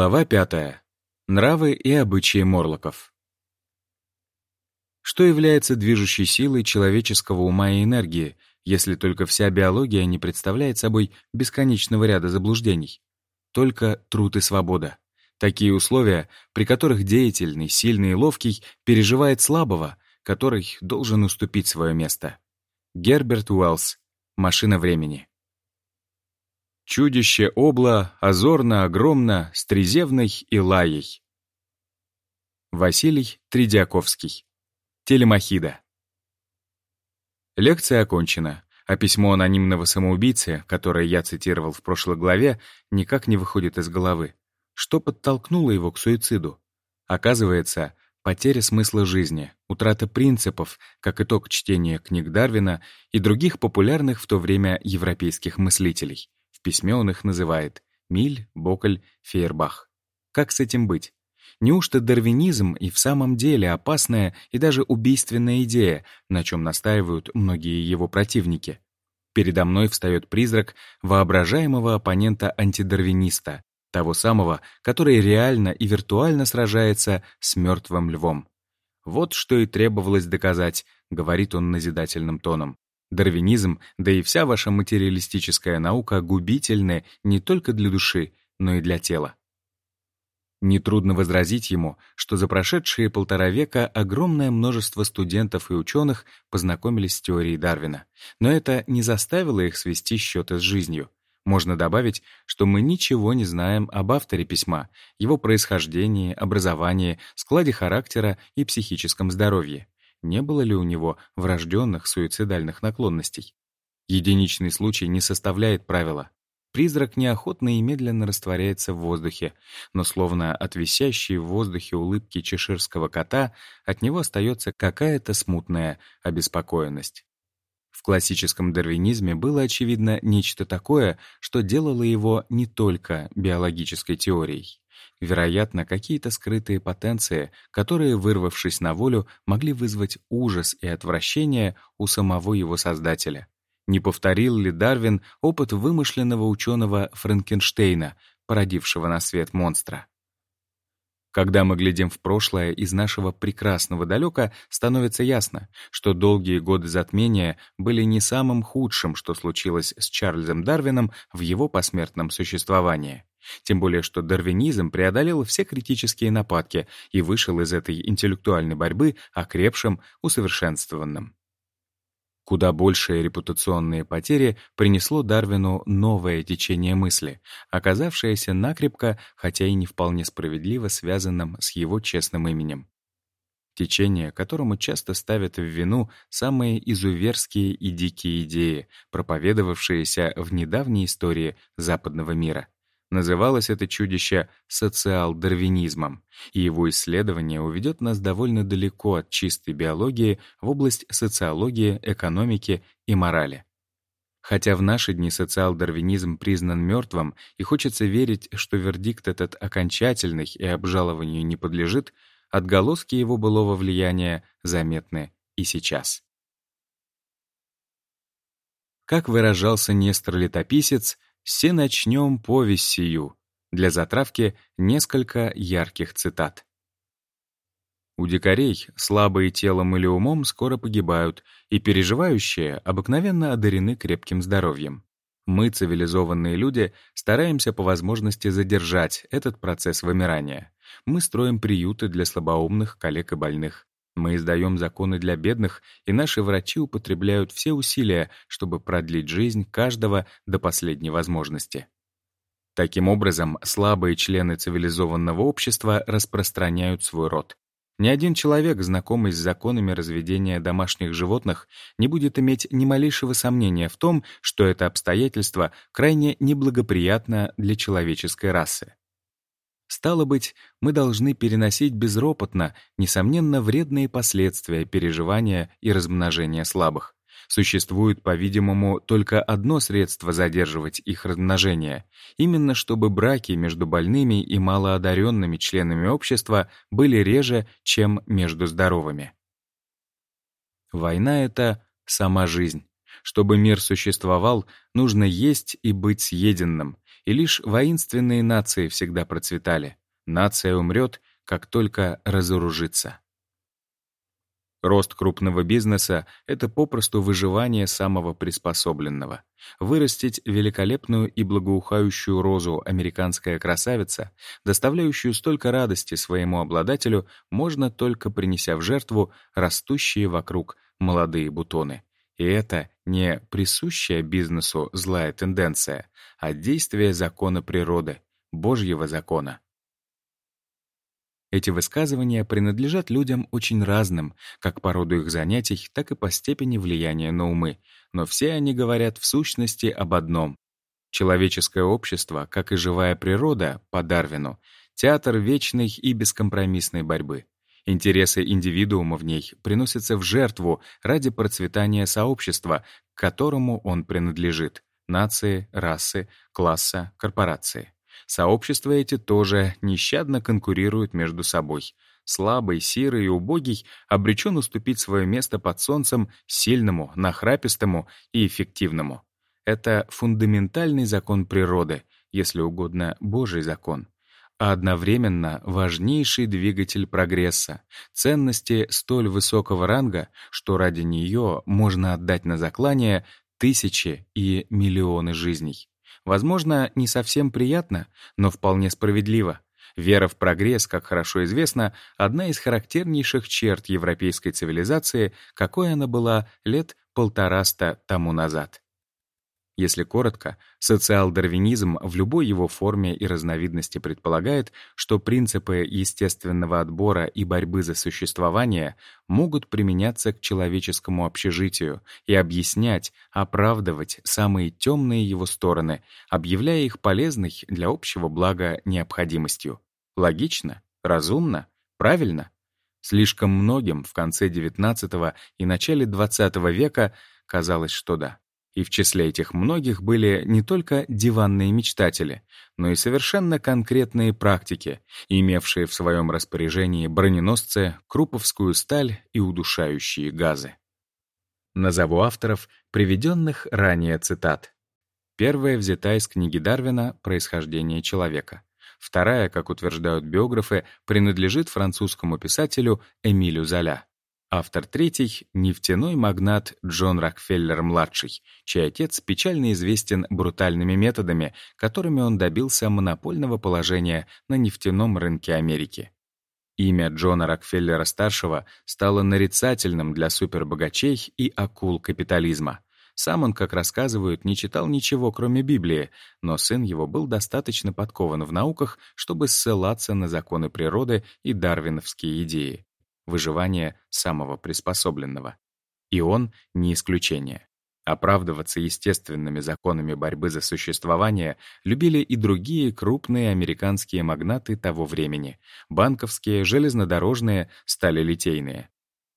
Глава 5. Нравы и обычаи морлоков. Что является движущей силой человеческого ума и энергии, если только вся биология не представляет собой бесконечного ряда заблуждений? Только труд и свобода. Такие условия, при которых деятельный, сильный и ловкий переживает слабого, который должен уступить свое место. Герберт Уэллс. Машина времени. Чудище обла, озорно, огромно, с трезевной и лаей. Василий Тридиаковский. Телемахида. Лекция окончена, а письмо анонимного самоубийцы, которое я цитировал в прошлой главе, никак не выходит из головы. Что подтолкнуло его к суициду? Оказывается, потеря смысла жизни, утрата принципов, как итог чтения книг Дарвина и других популярных в то время европейских мыслителей — в письме он их называет Миль, Боколь, Фейербах. Как с этим быть? Неужто дарвинизм и в самом деле опасная и даже убийственная идея, на чем настаивают многие его противники? Передо мной встает призрак воображаемого оппонента-антидарвиниста, того самого, который реально и виртуально сражается с мертвым львом. Вот что и требовалось доказать, говорит он назидательным тоном. Дарвинизм, да и вся ваша материалистическая наука губительны не только для души, но и для тела. Нетрудно возразить ему, что за прошедшие полтора века огромное множество студентов и ученых познакомились с теорией Дарвина, но это не заставило их свести счеты с жизнью. Можно добавить, что мы ничего не знаем об авторе письма, его происхождении, образовании, складе характера и психическом здоровье не было ли у него врожденных суицидальных наклонностей. Единичный случай не составляет правила. Призрак неохотно и медленно растворяется в воздухе, но словно от висящей в воздухе улыбки чеширского кота от него остается какая-то смутная обеспокоенность. В классическом дарвинизме было, очевидно, нечто такое, что делало его не только биологической теорией. Вероятно, какие-то скрытые потенции, которые, вырвавшись на волю, могли вызвать ужас и отвращение у самого его создателя. Не повторил ли Дарвин опыт вымышленного ученого Франкенштейна, породившего на свет монстра? Когда мы глядим в прошлое из нашего прекрасного далека, становится ясно, что долгие годы затмения были не самым худшим, что случилось с Чарльзом Дарвином в его посмертном существовании. Тем более, что дарвинизм преодолел все критические нападки и вышел из этой интеллектуальной борьбы окрепшим, усовершенствованным. Куда большие репутационные потери принесло Дарвину новое течение мысли, оказавшееся накрепко, хотя и не вполне справедливо связанным с его честным именем. Течение, которому часто ставят в вину самые изуверские и дикие идеи, проповедовавшиеся в недавней истории западного мира — Называлось это чудище социал-дарвинизмом, и его исследование уведет нас довольно далеко от чистой биологии в область социологии, экономики и морали. Хотя в наши дни социал-дарвинизм признан мертвым, и хочется верить, что вердикт этот окончательный и обжалованию не подлежит, отголоски его былого влияния заметны и сейчас. Как выражался Нестор-летописец, все начнем повесть сию. Для затравки несколько ярких цитат. У дикарей слабые телом или умом скоро погибают, и переживающие обыкновенно одарены крепким здоровьем. Мы, цивилизованные люди, стараемся по возможности задержать этот процесс вымирания. Мы строим приюты для слабоумных, коллег и больных. Мы издаем законы для бедных, и наши врачи употребляют все усилия, чтобы продлить жизнь каждого до последней возможности. Таким образом, слабые члены цивилизованного общества распространяют свой род. Ни один человек, знакомый с законами разведения домашних животных, не будет иметь ни малейшего сомнения в том, что это обстоятельство крайне неблагоприятно для человеческой расы. Стало быть, мы должны переносить безропотно, несомненно, вредные последствия переживания и размножения слабых. Существует, по-видимому, только одно средство задерживать их размножение, именно чтобы браки между больными и малоодаренными членами общества были реже, чем между здоровыми. Война — это сама жизнь. Чтобы мир существовал, нужно есть и быть съеденным, и лишь воинственные нации всегда процветали. Нация умрет, как только разоружится. Рост крупного бизнеса — это попросту выживание самого приспособленного. Вырастить великолепную и благоухающую розу американская красавица, доставляющую столько радости своему обладателю, можно только принеся в жертву растущие вокруг молодые бутоны. И это не присущая бизнесу злая тенденция, а действие закона природы, Божьего закона. Эти высказывания принадлежат людям очень разным, как по роду их занятий, так и по степени влияния на умы, но все они говорят в сущности об одном. Человеческое общество, как и живая природа, по Дарвину, театр вечной и бескомпромиссной борьбы. Интересы индивидуума в ней приносятся в жертву ради процветания сообщества, к которому он принадлежит — нации, расы, класса, корпорации. Сообщества эти тоже нещадно конкурируют между собой. Слабый, сирый и убогий обречен уступить свое место под солнцем сильному, нахрапистому и эффективному. Это фундаментальный закон природы, если угодно, Божий закон а одновременно важнейший двигатель прогресса, ценности столь высокого ранга, что ради нее можно отдать на заклание тысячи и миллионы жизней. Возможно, не совсем приятно, но вполне справедливо. Вера в прогресс, как хорошо известно, одна из характернейших черт европейской цивилизации, какой она была лет полтораста тому назад. Если коротко, социал-дарвинизм в любой его форме и разновидности предполагает, что принципы естественного отбора и борьбы за существование могут применяться к человеческому общежитию и объяснять, оправдывать самые темные его стороны, объявляя их полезной для общего блага необходимостью. Логично? Разумно? Правильно? Слишком многим в конце XIX и начале XX века казалось, что да. И в числе этих многих были не только диванные мечтатели, но и совершенно конкретные практики, имевшие в своем распоряжении броненосцы, круповскую сталь и удушающие газы. Назову авторов, приведенных ранее цитат. Первая взята из книги Дарвина «Происхождение человека». Вторая, как утверждают биографы, принадлежит французскому писателю Эмилю Золя. Автор третий — нефтяной магнат Джон Рокфеллер-младший, чей отец печально известен брутальными методами, которыми он добился монопольного положения на нефтяном рынке Америки. Имя Джона Рокфеллера-старшего стало нарицательным для супербогачей и акул капитализма. Сам он, как рассказывают, не читал ничего, кроме Библии, но сын его был достаточно подкован в науках, чтобы ссылаться на законы природы и дарвиновские идеи выживание самого приспособленного. И он не исключение. Оправдываться естественными законами борьбы за существование любили и другие крупные американские магнаты того времени — банковские, железнодорожные, сталелитейные.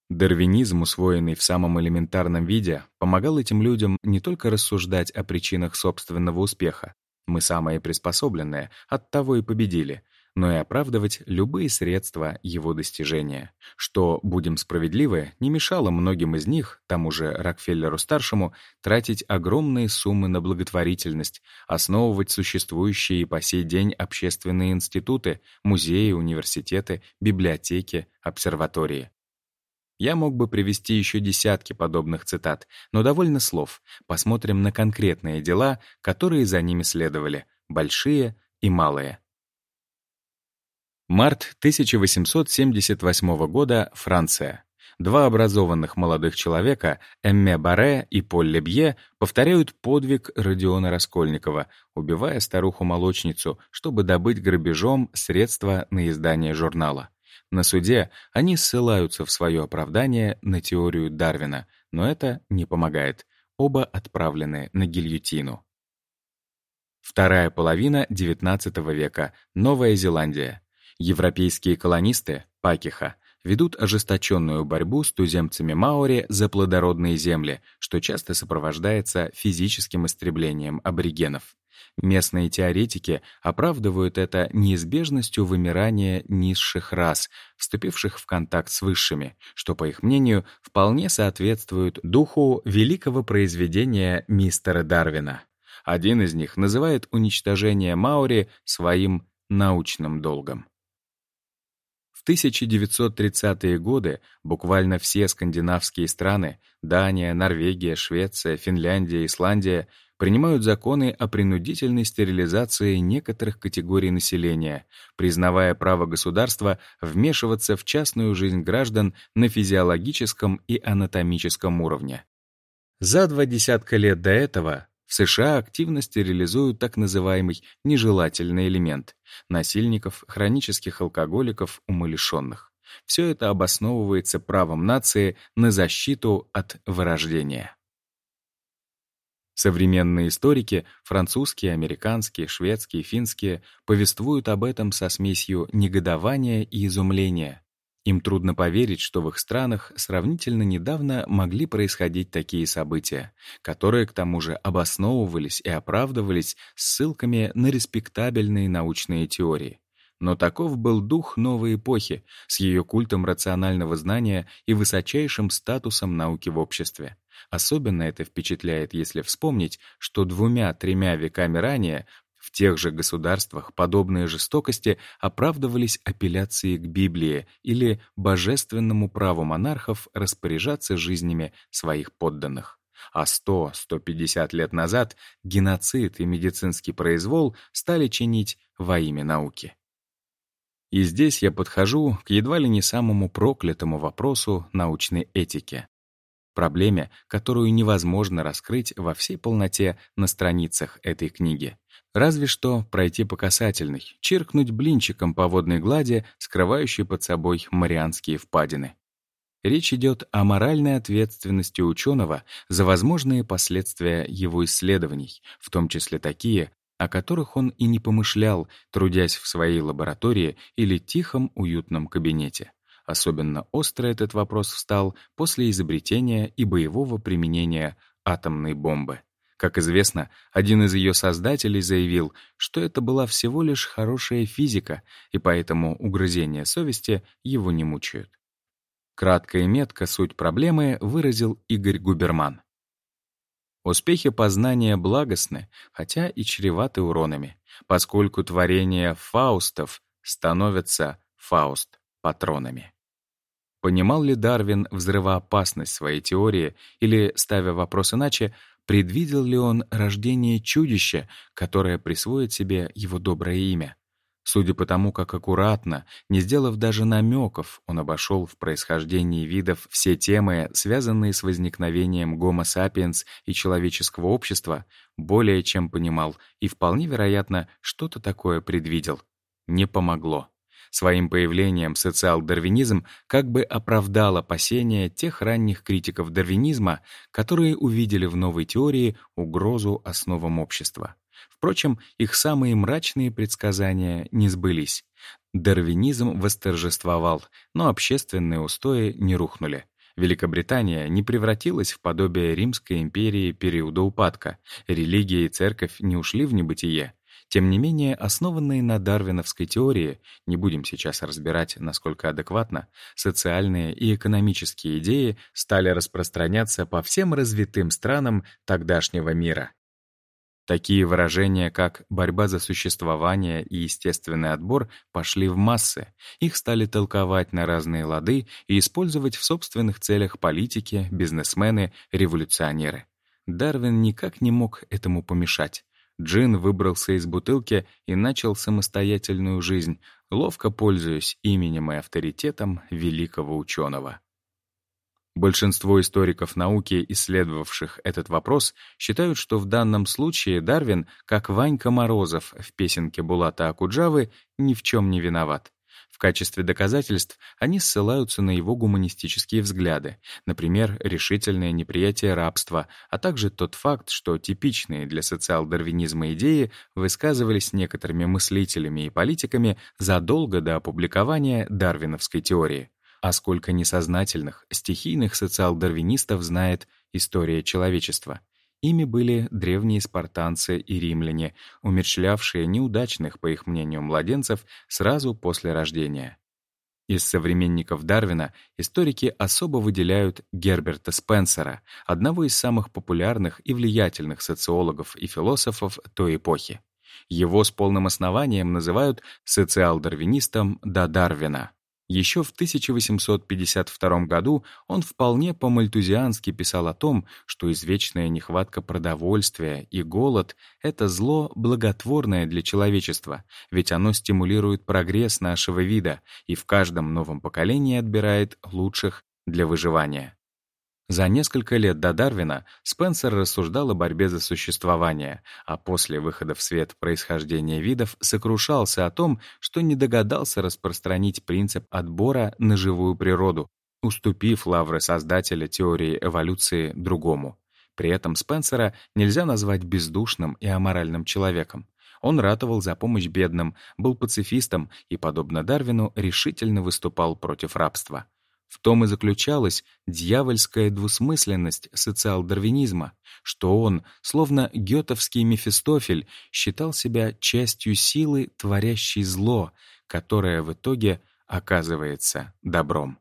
Дарвинизм, усвоенный в самом элементарном виде, помогал этим людям не только рассуждать о причинах собственного успеха. Мы самые приспособленные, оттого и победили, но и оправдывать любые средства его достижения, что, будем справедливы, не мешало многим из них, тому же Рокфеллеру-старшему, тратить огромные суммы на благотворительность, основывать существующие и по сей день общественные институты, музеи, университеты, библиотеки, обсерватории. Я мог бы привести еще десятки подобных цитат, но довольно слов. Посмотрим на конкретные дела, которые за ними следовали, большие и малые. Март 1878 года, Франция. Два образованных молодых человека, Эмме Баре и Поль Лебье, повторяют подвиг Родиона Раскольникова, убивая старуху-молочницу, чтобы добыть грабежом средства на издание журнала. На суде они ссылаются в свое оправдание на теорию Дарвина, но это не помогает. Оба отправлены на гильотину. Вторая половина XIX века. Новая Зеландия. Европейские колонисты, Пакиха, ведут ожесточенную борьбу с туземцами Маори за плодородные земли, что часто сопровождается физическим истреблением аборигенов. Местные теоретики оправдывают это неизбежностью вымирания низших рас, вступивших в контакт с высшими, что, по их мнению, вполне соответствует духу великого произведения мистера Дарвина. Один из них называет уничтожение Маори своим научным долгом. В 1930-е годы буквально все скандинавские страны — Дания, Норвегия, Швеция, Финляндия, Исландия — принимают законы о принудительной стерилизации некоторых категорий населения, признавая право государства вмешиваться в частную жизнь граждан на физиологическом и анатомическом уровне. За два десятка лет до этого США активно стерилизуют так называемый нежелательный элемент — насильников, хронических алкоголиков, умалишенных. Все это обосновывается правом нации на защиту от вырождения. Современные историки, французские, американские, шведские, финские, повествуют об этом со смесью негодования и изумления. Им трудно поверить, что в их странах сравнительно недавно могли происходить такие события, которые, к тому же, обосновывались и оправдывались ссылками на респектабельные научные теории. Но таков был дух новой эпохи с ее культом рационального знания и высочайшим статусом науки в обществе. Особенно это впечатляет, если вспомнить, что двумя-тремя веками ранее в тех же государствах подобные жестокости оправдывались апелляцией к Библии или божественному праву монархов распоряжаться жизнями своих подданных. А 100-150 лет назад геноцид и медицинский произвол стали чинить во имя науки. И здесь я подхожу к едва ли не самому проклятому вопросу научной этики. Проблеме, которую невозможно раскрыть во всей полноте на страницах этой книги. Разве что пройти по касательной, чиркнуть блинчиком по водной глади, скрывающей под собой Марианские впадины. Речь идет о моральной ответственности ученого за возможные последствия его исследований, в том числе такие, о которых он и не помышлял, трудясь в своей лаборатории или тихом уютном кабинете. Особенно остро этот вопрос встал после изобретения и боевого применения атомной бомбы. Как известно, один из ее создателей заявил, что это была всего лишь хорошая физика, и поэтому угрызения совести его не мучают. Кратко и метко суть проблемы выразил Игорь Губерман. Успехи познания благостны, хотя и чреваты уронами, поскольку творения фаустов становятся фауст-патронами. Понимал ли Дарвин взрывоопасность своей теории или, ставя вопрос иначе, Предвидел ли он рождение чудища, которое присвоит себе его доброе имя? Судя по тому, как аккуратно, не сделав даже намеков, он обошел в происхождении видов все темы, связанные с возникновением гомо сапиенс и человеческого общества, более чем понимал и, вполне вероятно, что-то такое предвидел. Не помогло. Своим появлением социал-дарвинизм как бы оправдал опасения тех ранних критиков дарвинизма, которые увидели в новой теории угрозу основам общества. Впрочем, их самые мрачные предсказания не сбылись. Дарвинизм восторжествовал, но общественные устои не рухнули. Великобритания не превратилась в подобие Римской империи периода упадка, религия и церковь не ушли в небытие. Тем не менее, основанные на дарвиновской теории, не будем сейчас разбирать, насколько адекватно, социальные и экономические идеи стали распространяться по всем развитым странам тогдашнего мира. Такие выражения, как «борьба за существование» и «естественный отбор» пошли в массы. Их стали толковать на разные лады и использовать в собственных целях политики, бизнесмены, революционеры. Дарвин никак не мог этому помешать. Джин выбрался из бутылки и начал самостоятельную жизнь, ловко пользуясь именем и авторитетом великого ученого. Большинство историков науки, исследовавших этот вопрос, считают, что в данном случае Дарвин, как Ванька Морозов в песенке Булата Акуджавы, ни в чем не виноват. В качестве доказательств они ссылаются на его гуманистические взгляды, например, решительное неприятие рабства, а также тот факт, что типичные для социал-дарвинизма идеи высказывались некоторыми мыслителями и политиками задолго до опубликования дарвиновской теории. А сколько несознательных, стихийных социал-дарвинистов знает история человечества. Ими были древние спартанцы и римляне, умерщвлявшие неудачных, по их мнению, младенцев сразу после рождения. Из современников Дарвина историки особо выделяют Герберта Спенсера, одного из самых популярных и влиятельных социологов и философов той эпохи. Его с полным основанием называют социал-дарвинистом до Дарвина. Еще в 1852 году он вполне по-мальтузиански писал о том, что извечная нехватка продовольствия и голод — это зло благотворное для человечества, ведь оно стимулирует прогресс нашего вида и в каждом новом поколении отбирает лучших для выживания. За несколько лет до Дарвина Спенсер рассуждал о борьбе за существование, а после выхода в свет происхождения видов сокрушался о том, что не догадался распространить принцип отбора на живую природу, уступив лавры создателя теории эволюции другому. При этом Спенсера нельзя назвать бездушным и аморальным человеком. Он ратовал за помощь бедным, был пацифистом и, подобно Дарвину, решительно выступал против рабства. В том и заключалась дьявольская двусмысленность социал-дарвинизма, что он, словно гетовский Мефистофель, считал себя частью силы, творящей зло, которое в итоге оказывается добром.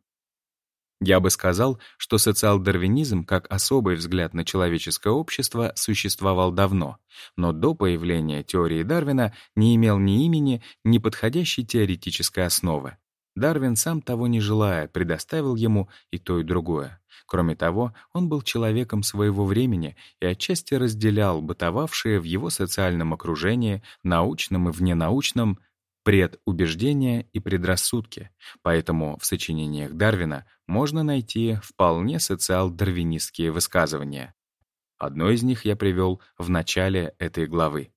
Я бы сказал, что социал-дарвинизм, как особый взгляд на человеческое общество, существовал давно, но до появления теории Дарвина не имел ни имени, ни подходящей теоретической основы. Дарвин, сам того не желая, предоставил ему и то, и другое. Кроме того, он был человеком своего времени и отчасти разделял бытовавшие в его социальном окружении, научном и вненаучном, предубеждения и предрассудки, поэтому в сочинениях Дарвина можно найти вполне социал-дарвинистские высказывания. Одно из них я привел в начале этой главы.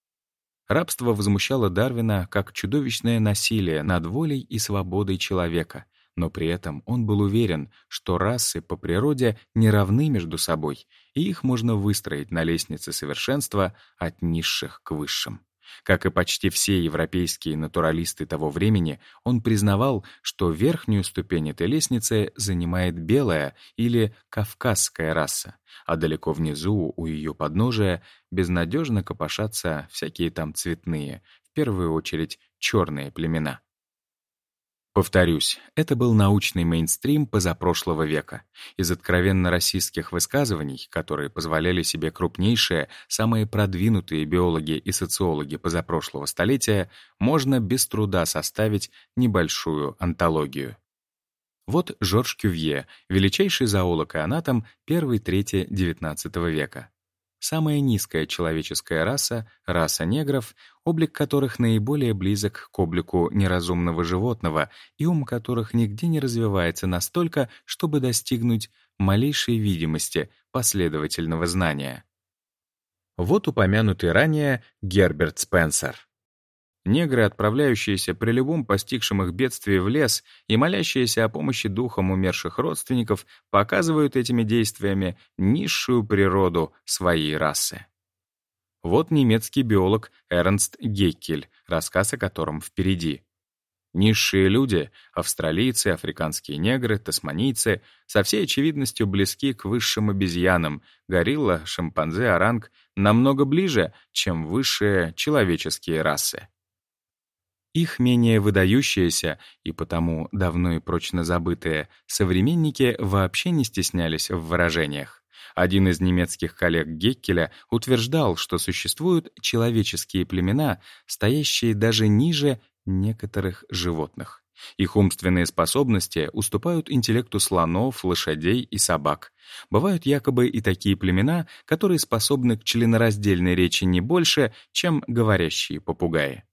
Рабство возмущало Дарвина как чудовищное насилие над волей и свободой человека, но при этом он был уверен, что расы по природе не равны между собой, и их можно выстроить на лестнице совершенства от низших к высшим. Как и почти все европейские натуралисты того времени, он признавал, что верхнюю ступень этой лестницы занимает белая или кавказская раса, а далеко внизу, у ее подножия, безнадежно копошатся всякие там цветные, в первую очередь черные племена. Повторюсь, это был научный мейнстрим позапрошлого века. Из откровенно российских высказываний, которые позволяли себе крупнейшие, самые продвинутые биологи и социологи позапрошлого столетия, можно без труда составить небольшую антологию. Вот Жорж Кювье, величайший зоолог и анатом первой-трети XIX века самая низкая человеческая раса, раса негров, облик которых наиболее близок к облику неразумного животного и ум которых нигде не развивается настолько, чтобы достигнуть малейшей видимости последовательного знания. Вот упомянутый ранее Герберт Спенсер. Негры, отправляющиеся при любом постигшем их бедствии в лес и молящиеся о помощи духам умерших родственников, показывают этими действиями низшую природу своей расы. Вот немецкий биолог Эрнст Геккель, рассказ о котором впереди. Низшие люди, австралийцы, африканские негры, тасманийцы, со всей очевидностью близки к высшим обезьянам, горилла, шимпанзе, оранг, намного ближе, чем высшие человеческие расы. Их менее выдающиеся и потому давно и прочно забытые современники вообще не стеснялись в выражениях. Один из немецких коллег Геккеля утверждал, что существуют человеческие племена, стоящие даже ниже некоторых животных. Их умственные способности уступают интеллекту слонов, лошадей и собак. Бывают якобы и такие племена, которые способны к членораздельной речи не больше, чем говорящие попугаи.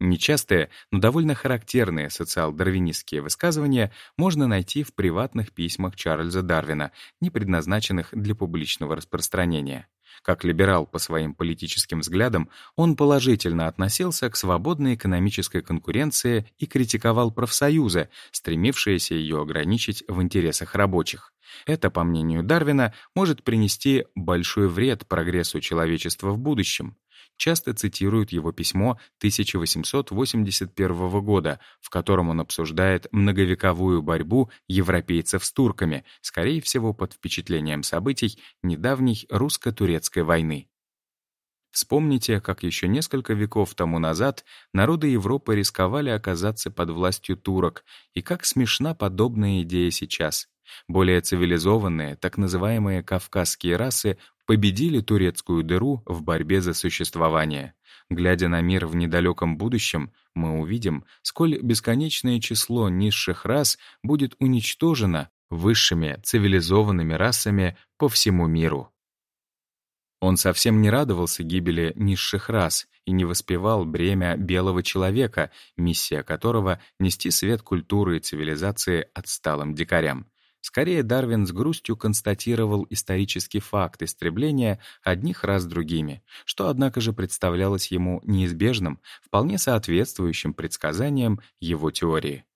Нечастые, но довольно характерные социал-дарвинистские высказывания можно найти в приватных письмах Чарльза Дарвина, не предназначенных для публичного распространения. Как либерал по своим политическим взглядам, он положительно относился к свободной экономической конкуренции и критиковал профсоюзы, стремившиеся ее ограничить в интересах рабочих. Это, по мнению Дарвина, может принести большой вред прогрессу человечества в будущем. Часто цитируют его письмо 1881 года, в котором он обсуждает многовековую борьбу европейцев с турками, скорее всего под впечатлением событий недавней русско-турецкой войны. Вспомните, как еще несколько веков тому назад народы Европы рисковали оказаться под властью турок, и как смешна подобная идея сейчас. Более цивилизованные, так называемые кавказские расы победили турецкую дыру в борьбе за существование. Глядя на мир в недалеком будущем, мы увидим, сколь бесконечное число низших рас будет уничтожено высшими цивилизованными расами по всему миру. Он совсем не радовался гибели низших рас и не воспевал бремя белого человека, миссия которого — нести свет культуры и цивилизации отсталым дикарям. Скорее, Дарвин с грустью констатировал исторический факт истребления одних рас другими, что, однако же, представлялось ему неизбежным, вполне соответствующим предсказаниям его теории.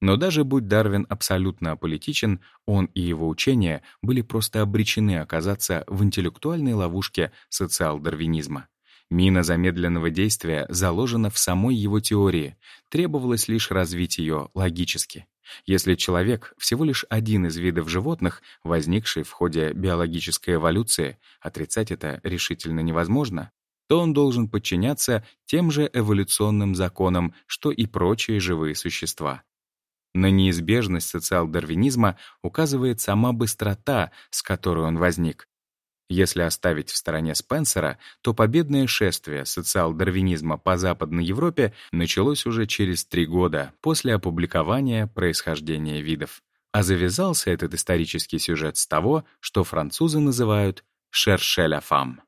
Но даже будь Дарвин абсолютно аполитичен, он и его учения были просто обречены оказаться в интеллектуальной ловушке социал-дарвинизма. Мина замедленного действия заложена в самой его теории, требовалось лишь развить ее логически. Если человек — всего лишь один из видов животных, возникший в ходе биологической эволюции, отрицать это решительно невозможно, то он должен подчиняться тем же эволюционным законам, что и прочие живые существа. На неизбежность социал-дарвинизма указывает сама быстрота, с которой он возник. Если оставить в стороне Спенсера, то победное шествие социал-дарвинизма по Западной Европе началось уже через три года после опубликования происхождения видов. А завязался этот исторический сюжет с того, что французы называют «шершеля фам».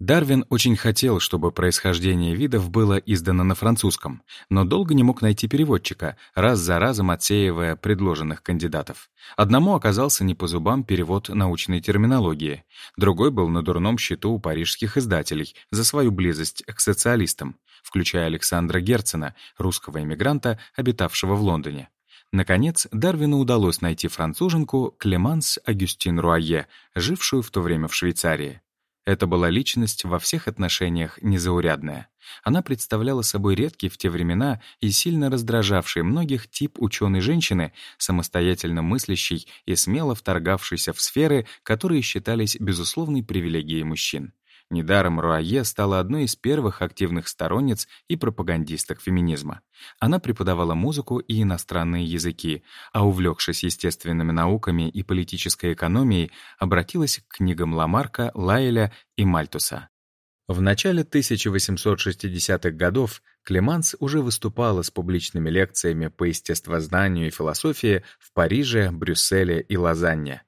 Дарвин очень хотел, чтобы происхождение видов было издано на французском, но долго не мог найти переводчика, раз за разом отсеивая предложенных кандидатов. Одному оказался не по зубам перевод научной терминологии, другой был на дурном счету у парижских издателей за свою близость к социалистам, включая Александра Герцена, русского эмигранта, обитавшего в Лондоне. Наконец, Дарвину удалось найти француженку Клеманс Агюстин Руае, жившую в то время в Швейцарии. Это была личность во всех отношениях незаурядная. Она представляла собой редкий в те времена и сильно раздражавший многих тип ученой женщины, самостоятельно мыслящей и смело вторгавшейся в сферы, которые считались безусловной привилегией мужчин. Недаром Руае стала одной из первых активных сторонниц и пропагандисток феминизма. Она преподавала музыку и иностранные языки, а увлекшись естественными науками и политической экономией, обратилась к книгам Ламарка, Лайеля и Мальтуса. В начале 1860-х годов Клеманс уже выступала с публичными лекциями по естествознанию и философии в Париже, Брюсселе и Лозанне.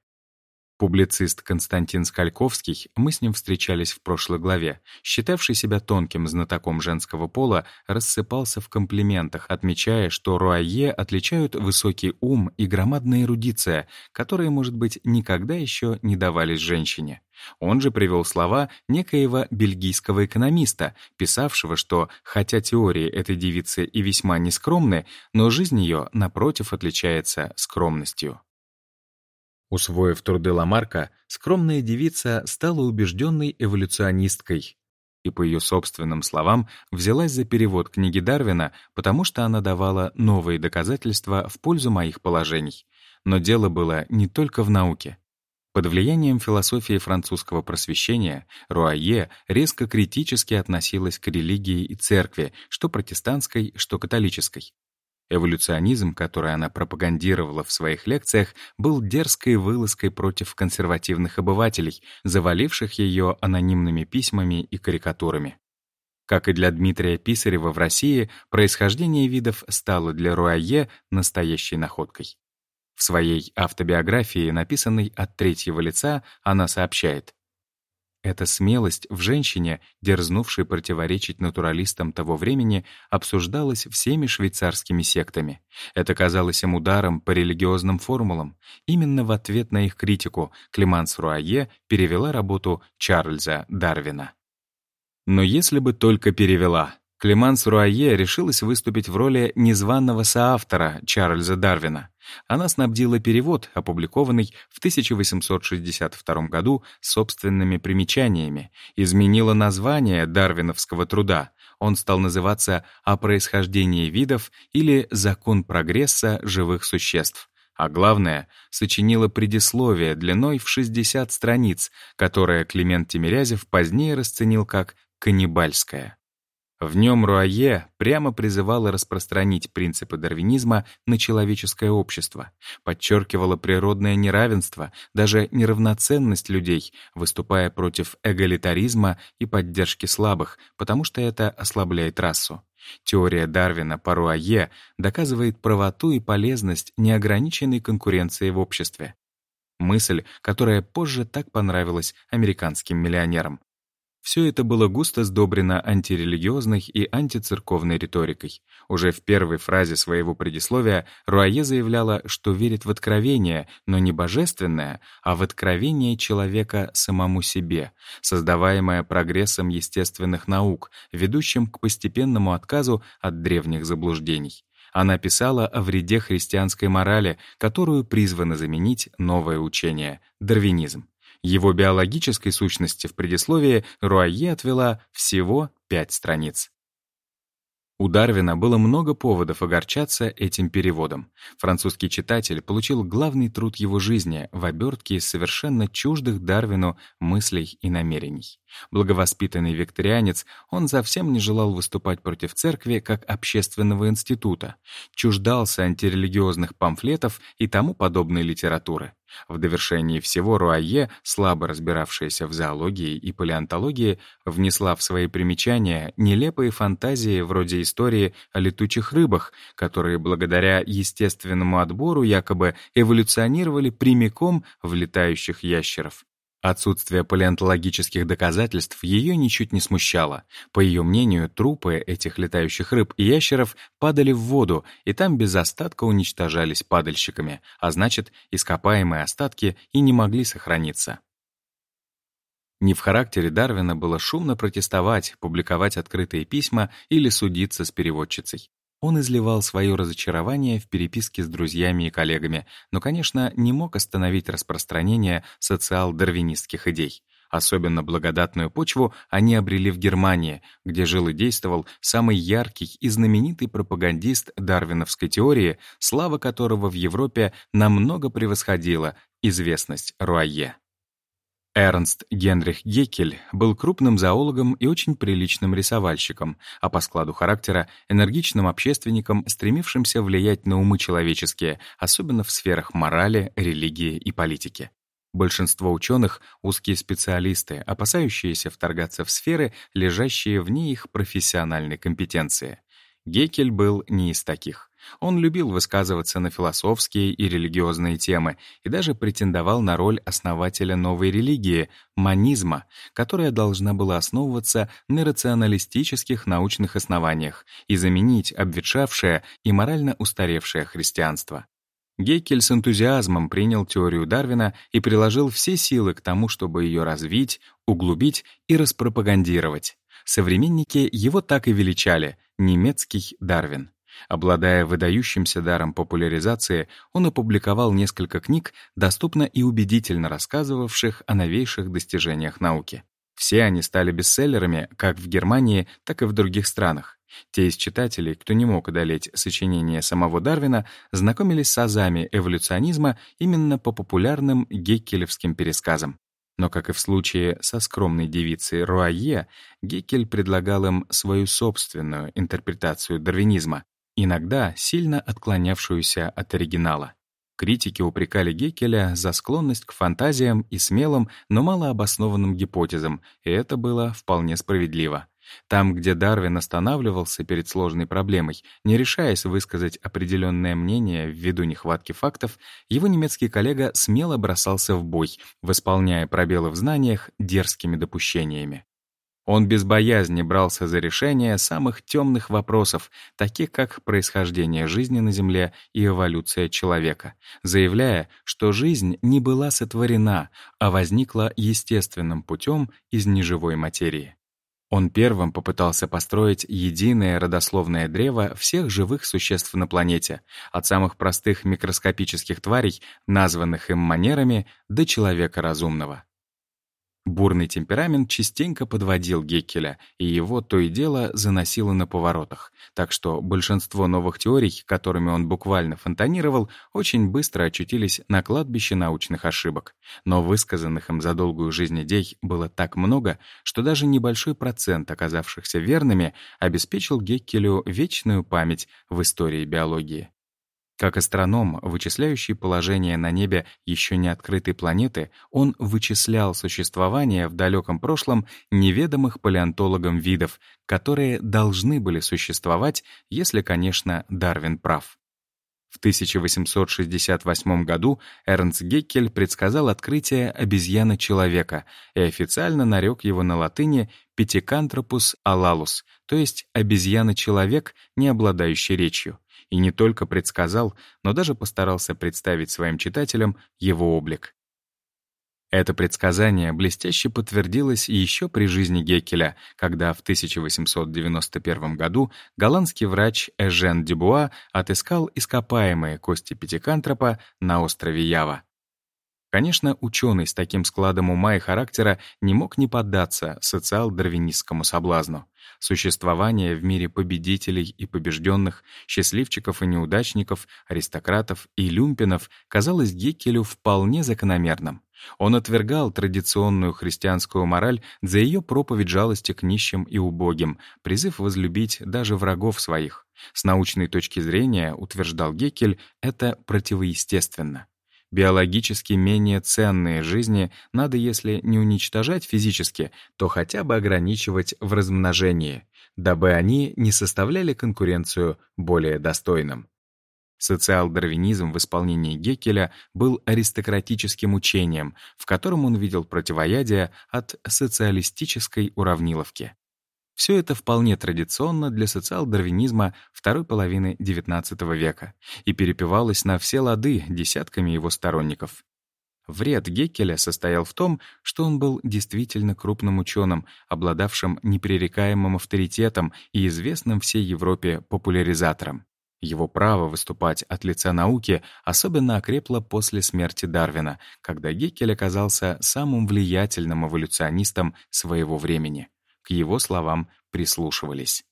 Публицист Константин Скальковский, мы с ним встречались в прошлой главе, считавший себя тонким знатоком женского пола, рассыпался в комплиментах, отмечая, что Руае отличают высокий ум и громадная эрудиция, которые, может быть, никогда еще не давались женщине. Он же привел слова некоего бельгийского экономиста, писавшего, что хотя теории этой девицы и весьма нескромны, но жизнь ее, напротив, отличается скромностью. Усвоив труды Ламарка, скромная девица стала убежденной эволюционисткой и, по ее собственным словам, взялась за перевод книги Дарвина, потому что она давала новые доказательства в пользу моих положений. Но дело было не только в науке. Под влиянием философии французского просвещения Руае резко критически относилась к религии и церкви, что протестантской, что католической. Эволюционизм, который она пропагандировала в своих лекциях, был дерзкой вылазкой против консервативных обывателей, заваливших ее анонимными письмами и карикатурами. Как и для Дмитрия Писарева в России, происхождение видов стало для Руае настоящей находкой. В своей автобиографии, написанной от третьего лица, она сообщает эта смелость в женщине, дерзнувшей противоречить натуралистам того времени, обсуждалась всеми швейцарскими сектами. Это казалось им ударом по религиозным формулам. Именно в ответ на их критику Клеманс Руае перевела работу Чарльза Дарвина. Но если бы только перевела, Клеманс Руае решилась выступить в роли незваного соавтора Чарльза Дарвина. Она снабдила перевод, опубликованный в 1862 году, собственными примечаниями, изменила название дарвиновского труда. Он стал называться «О происхождении видов» или «Закон прогресса живых существ». А главное, сочинила предисловие длиной в 60 страниц, которое Климент Тимирязев позднее расценил как «каннибальское». В нем Руае прямо призывала распространить принципы дарвинизма на человеческое общество, подчеркивала природное неравенство, даже неравноценность людей, выступая против эгалитаризма и поддержки слабых, потому что это ослабляет расу. Теория Дарвина по Руае доказывает правоту и полезность неограниченной конкуренции в обществе. Мысль, которая позже так понравилась американским миллионерам. Все это было густо сдобрено антирелигиозной и антицерковной риторикой. Уже в первой фразе своего предисловия Руае заявляла, что верит в откровение, но не божественное, а в откровение человека самому себе, создаваемое прогрессом естественных наук, ведущим к постепенному отказу от древних заблуждений. Она писала о вреде христианской морали, которую призвано заменить новое учение — дарвинизм. Его биологической сущности в предисловии Руае отвела всего пять страниц. У Дарвина было много поводов огорчаться этим переводом. Французский читатель получил главный труд его жизни в обертке из совершенно чуждых Дарвину мыслей и намерений. Благовоспитанный викторианец, он совсем не желал выступать против церкви как общественного института, чуждался антирелигиозных памфлетов и тому подобной литературы. В довершении всего Руае, слабо разбиравшаяся в зоологии и палеонтологии, внесла в свои примечания нелепые фантазии вроде истории о летучих рыбах, которые благодаря естественному отбору якобы эволюционировали прямиком в летающих ящеров. Отсутствие палеонтологических доказательств ее ничуть не смущало. По ее мнению, трупы этих летающих рыб и ящеров падали в воду, и там без остатка уничтожались падальщиками, а значит, ископаемые остатки и не могли сохраниться. Не в характере Дарвина было шумно протестовать, публиковать открытые письма или судиться с переводчицей. Он изливал свое разочарование в переписке с друзьями и коллегами, но, конечно, не мог остановить распространение социал-дарвинистских идей. Особенно благодатную почву они обрели в Германии, где жил и действовал самый яркий и знаменитый пропагандист дарвиновской теории, слава которого в Европе намного превосходила известность Руае. Эрнст Генрих Геккель был крупным зоологом и очень приличным рисовальщиком, а по складу характера — энергичным общественником, стремившимся влиять на умы человеческие, особенно в сферах морали, религии и политики. Большинство ученых — узкие специалисты, опасающиеся вторгаться в сферы, лежащие вне их профессиональной компетенции. Геккель был не из таких. Он любил высказываться на философские и религиозные темы и даже претендовал на роль основателя новой религии — манизма, которая должна была основываться на рационалистических научных основаниях и заменить обветшавшее и морально устаревшее христианство. Геккель с энтузиазмом принял теорию Дарвина и приложил все силы к тому, чтобы ее развить, углубить и распропагандировать. Современники его так и величали — немецкий Дарвин. Обладая выдающимся даром популяризации, он опубликовал несколько книг, доступно и убедительно рассказывавших о новейших достижениях науки. Все они стали бестселлерами как в Германии, так и в других странах. Те из читателей, кто не мог одолеть сочинения самого Дарвина, знакомились с азами эволюционизма именно по популярным геккелевским пересказам. Но, как и в случае со скромной девицей Руае, Геккель предлагал им свою собственную интерпретацию дарвинизма, иногда сильно отклонявшуюся от оригинала. Критики упрекали Геккеля за склонность к фантазиям и смелым, но малообоснованным гипотезам, и это было вполне справедливо. Там, где Дарвин останавливался перед сложной проблемой, не решаясь высказать определенное мнение ввиду нехватки фактов, его немецкий коллега смело бросался в бой, восполняя пробелы в знаниях дерзкими допущениями. Он без боязни брался за решение самых темных вопросов, таких как происхождение жизни на Земле и эволюция человека, заявляя, что жизнь не была сотворена, а возникла естественным путем из неживой материи. Он первым попытался построить единое родословное древо всех живых существ на планете, от самых простых микроскопических тварей, названных им манерами, до человека разумного. Бурный темперамент частенько подводил Геккеля, и его то и дело заносило на поворотах, так что большинство новых теорий, которыми он буквально фонтанировал, очень быстро очутились на кладбище научных ошибок. Но высказанных им за долгую жизнь идей было так много, что даже небольшой процент оказавшихся верными обеспечил Геккелю вечную память в истории биологии. Как астроном, вычисляющий положение на небе еще не открытой планеты, он вычислял существование в далеком прошлом неведомых палеонтологам видов, которые должны были существовать, если, конечно, Дарвин прав. В 1868 году Эрнст Геккель предсказал открытие обезьяны-человека и официально нарек его на латыни «Pithecanthropus alalus», то есть обезьяна-человек, не обладающий речью и не только предсказал, но даже постарался представить своим читателям его облик. Это предсказание блестяще подтвердилось еще при жизни Геккеля, когда в 1891 году голландский врач Эжен Дебуа отыскал ископаемые кости пятикантропа на острове Ява. Конечно, ученый с таким складом ума и характера не мог не поддаться социал-дарвинистскому соблазну. Существование в мире победителей и побежденных, счастливчиков и неудачников, аристократов и люмпинов казалось Геккелю вполне закономерным. Он отвергал традиционную христианскую мораль за ее проповедь жалости к нищим и убогим, призыв возлюбить даже врагов своих. С научной точки зрения, утверждал Геккель, это противоестественно. Биологически менее ценные жизни надо, если не уничтожать физически, то хотя бы ограничивать в размножении, дабы они не составляли конкуренцию более достойным. Социал-дарвинизм в исполнении Геккеля был аристократическим учением, в котором он видел противоядие от социалистической уравниловки. Все это вполне традиционно для социал-дарвинизма второй половины XIX века и перепевалось на все лады десятками его сторонников. Вред Геккеля состоял в том, что он был действительно крупным ученым, обладавшим непререкаемым авторитетом и известным всей Европе популяризатором. Его право выступать от лица науки особенно окрепло после смерти Дарвина, когда Геккель оказался самым влиятельным эволюционистом своего времени к его словам прислушивались.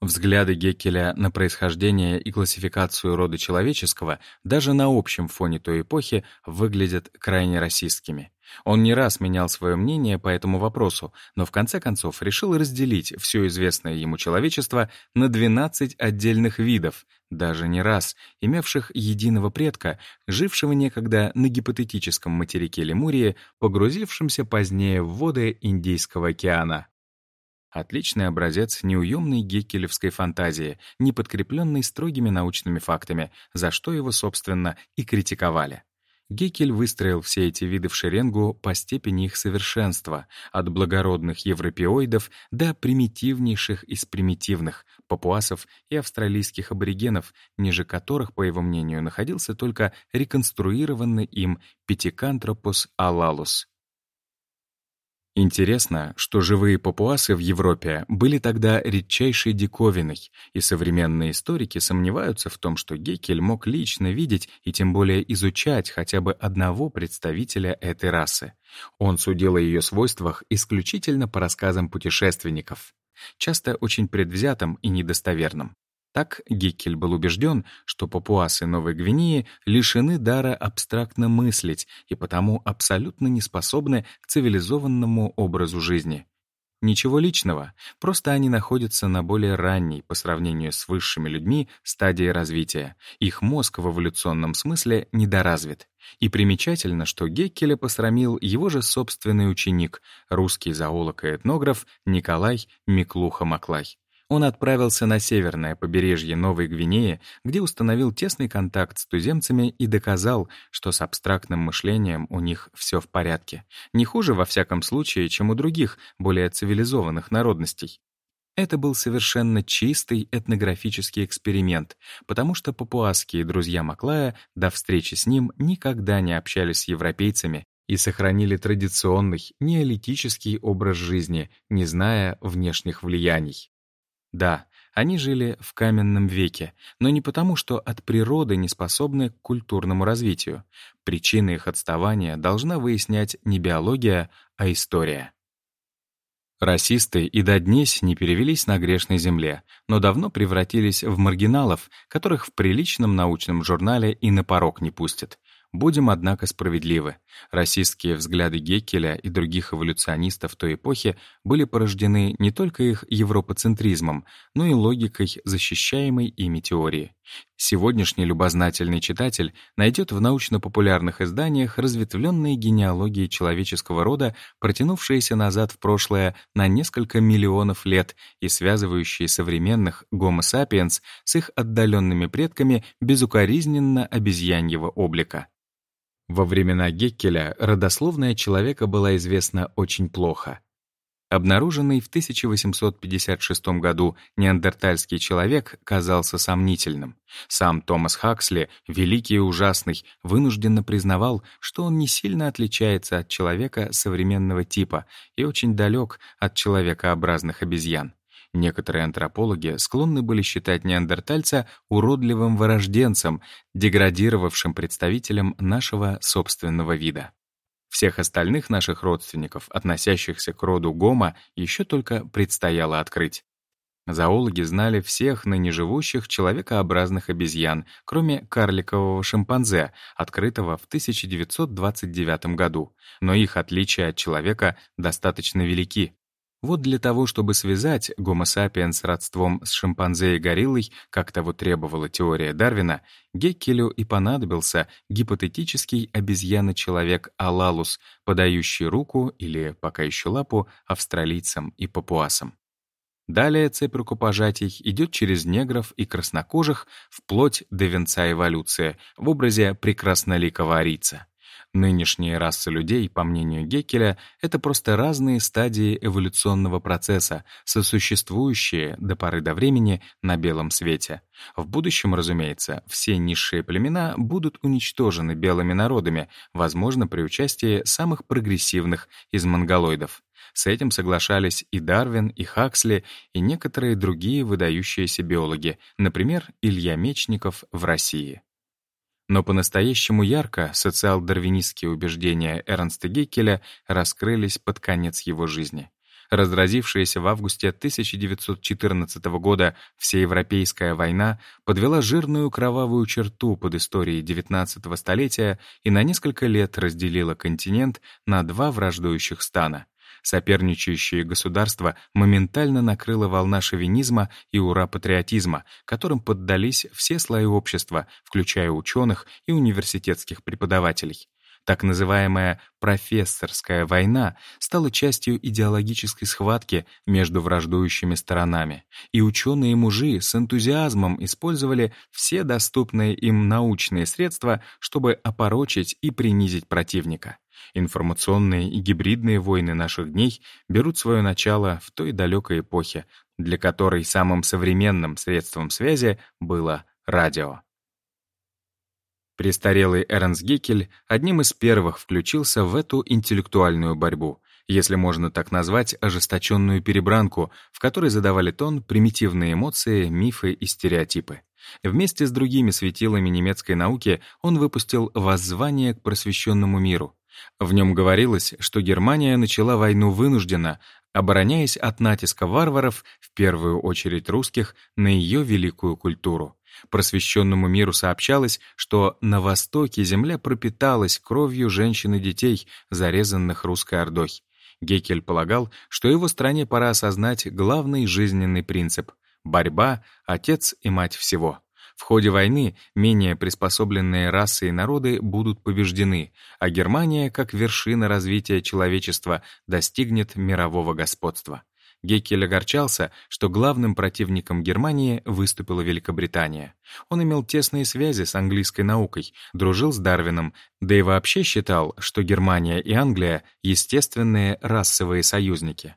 Взгляды Геккеля на происхождение и классификацию рода человеческого даже на общем фоне той эпохи выглядят крайне расистскими. Он не раз менял свое мнение по этому вопросу, но в конце концов решил разделить все известное ему человечество на 12 отдельных видов, даже не раз, имевших единого предка, жившего некогда на гипотетическом материке Лемурии, погрузившемся позднее в воды Индийского океана. Отличный образец неуемной геккелевской фантазии, не подкрепленной строгими научными фактами, за что его, собственно, и критиковали. Геккель выстроил все эти виды в шеренгу по степени их совершенства, от благородных европеоидов до примитивнейших из примитивных, папуасов и австралийских аборигенов, ниже которых, по его мнению, находился только реконструированный им Пятикантропус алалус, Интересно, что живые папуасы в Европе были тогда редчайшей диковиной, и современные историки сомневаются в том, что Геккель мог лично видеть и тем более изучать хотя бы одного представителя этой расы. Он судил о ее свойствах исключительно по рассказам путешественников, часто очень предвзятым и недостоверным. Так Геккель был убежден, что папуасы Новой Гвинеи лишены дара абстрактно мыслить и потому абсолютно не способны к цивилизованному образу жизни. Ничего личного, просто они находятся на более ранней по сравнению с высшими людьми стадии развития. Их мозг в эволюционном смысле недоразвит. И примечательно, что Геккеля посрамил его же собственный ученик, русский зоолог и этнограф Николай Миклуха-Маклай он отправился на северное побережье Новой Гвинеи, где установил тесный контакт с туземцами и доказал, что с абстрактным мышлением у них все в порядке. Не хуже, во всяком случае, чем у других, более цивилизованных народностей. Это был совершенно чистый этнографический эксперимент, потому что папуасские друзья Маклая до встречи с ним никогда не общались с европейцами и сохранили традиционный неолитический образ жизни, не зная внешних влияний. Да, они жили в каменном веке, но не потому, что от природы не способны к культурному развитию. Причины их отставания должна выяснять не биология, а история. Расисты и до днесь не перевелись на грешной земле, но давно превратились в маргиналов, которых в приличном научном журнале и на порог не пустят. Будем, однако, справедливы. Расистские взгляды Геккеля и других эволюционистов той эпохи были порождены не только их европоцентризмом, но и логикой защищаемой ими теории. Сегодняшний любознательный читатель найдет в научно-популярных изданиях разветвленные генеалогии человеческого рода, протянувшиеся назад в прошлое на несколько миллионов лет и связывающие современных Homo sapiens с их отдаленными предками безукоризненно обезьяньего облика. Во времена Геккеля родословная человека была известна очень плохо. Обнаруженный в 1856 году неандертальский человек казался сомнительным. Сам Томас Хаксли, великий и ужасный, вынужденно признавал, что он не сильно отличается от человека современного типа и очень далек от человекообразных обезьян. Некоторые антропологи склонны были считать неандертальца уродливым вырожденцем, деградировавшим представителем нашего собственного вида. Всех остальных наших родственников, относящихся к роду Гома, еще только предстояло открыть. Зоологи знали всех ныне живущих человекообразных обезьян, кроме карликового шимпанзе, открытого в 1929 году, но их отличия от человека достаточно велики. Вот для того, чтобы связать Homo sapiens родством с шимпанзе и гориллой, как того требовала теория Дарвина, Геккелю и понадобился гипотетический обезьяна-человек Алалус, подающий руку или пока еще лапу австралийцам и папуасам. Далее цепь рукопожатий идет через негров и краснокожих вплоть до венца эволюции в образе прекрасноликого арийца. Нынешние расы людей, по мнению Геккеля, это просто разные стадии эволюционного процесса, сосуществующие до поры до времени на белом свете. В будущем, разумеется, все низшие племена будут уничтожены белыми народами, возможно, при участии самых прогрессивных из монголоидов. С этим соглашались и Дарвин, и Хаксли, и некоторые другие выдающиеся биологи, например, Илья Мечников в России. Но по-настоящему ярко социал-дарвинистские убеждения Эрнста Геккеля раскрылись под конец его жизни. Разразившаяся в августе 1914 года Всеевропейская война подвела жирную кровавую черту под историей XIX столетия и на несколько лет разделила континент на два враждующих стана — Соперничающие государства моментально накрыла волна шовинизма и ура-патриотизма, которым поддались все слои общества, включая ученых и университетских преподавателей. Так называемая «профессорская война» стала частью идеологической схватки между враждующими сторонами, и ученые-мужи с энтузиазмом использовали все доступные им научные средства, чтобы опорочить и принизить противника. Информационные и гибридные войны наших дней берут свое начало в той далекой эпохе, для которой самым современным средством связи было радио. Престарелый Эрнс Геккель одним из первых включился в эту интеллектуальную борьбу, если можно так назвать ожесточенную перебранку, в которой задавали тон примитивные эмоции, мифы и стереотипы. Вместе с другими светилами немецкой науки он выпустил «Воззвание к просвещенному миру», в нем говорилось, что Германия начала войну вынужденно, обороняясь от натиска варваров, в первую очередь русских, на ее великую культуру. Просвещенному миру сообщалось, что на Востоке земля пропиталась кровью женщин и детей, зарезанных русской ордой. Геккель полагал, что его стране пора осознать главный жизненный принцип — борьба — отец и мать всего. В ходе войны менее приспособленные расы и народы будут побеждены, а Германия, как вершина развития человечества, достигнет мирового господства. Геккель огорчался, что главным противником Германии выступила Великобритания. Он имел тесные связи с английской наукой, дружил с Дарвином, да и вообще считал, что Германия и Англия — естественные расовые союзники.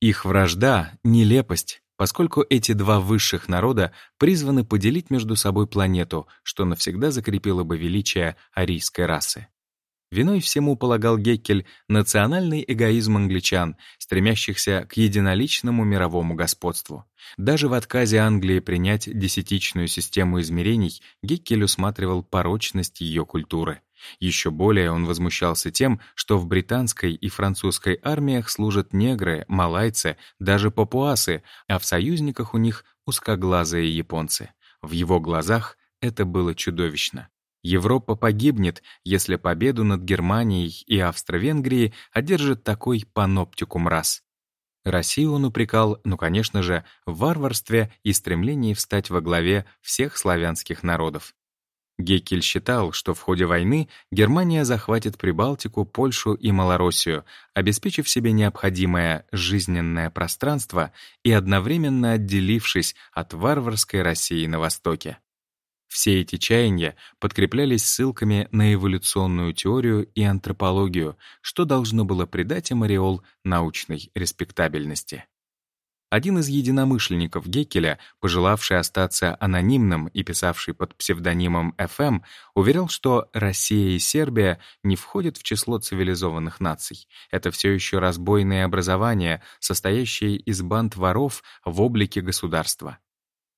Их вражда — нелепость, поскольку эти два высших народа призваны поделить между собой планету, что навсегда закрепило бы величие арийской расы. Виной всему, полагал Геккель, национальный эгоизм англичан, стремящихся к единоличному мировому господству. Даже в отказе Англии принять десятичную систему измерений Геккель усматривал порочность ее культуры. Еще более он возмущался тем, что в британской и французской армиях служат негры, малайцы, даже папуасы, а в союзниках у них узкоглазые японцы. В его глазах это было чудовищно. Европа погибнет, если победу над Германией и Австро-Венгрией одержит такой паноптикум рас. Россию он упрекал, ну, конечно же, в варварстве и стремлении встать во главе всех славянских народов. Геккель считал, что в ходе войны Германия захватит Прибалтику, Польшу и Малороссию, обеспечив себе необходимое жизненное пространство и одновременно отделившись от варварской России на Востоке. Все эти чаяния подкреплялись ссылками на эволюционную теорию и антропологию, что должно было придать им ореол научной респектабельности. Один из единомышленников Геккеля, пожелавший остаться анонимным и писавший под псевдонимом ФМ, уверял, что Россия и Сербия не входят в число цивилизованных наций. Это все еще разбойные образования, состоящие из банд воров в облике государства.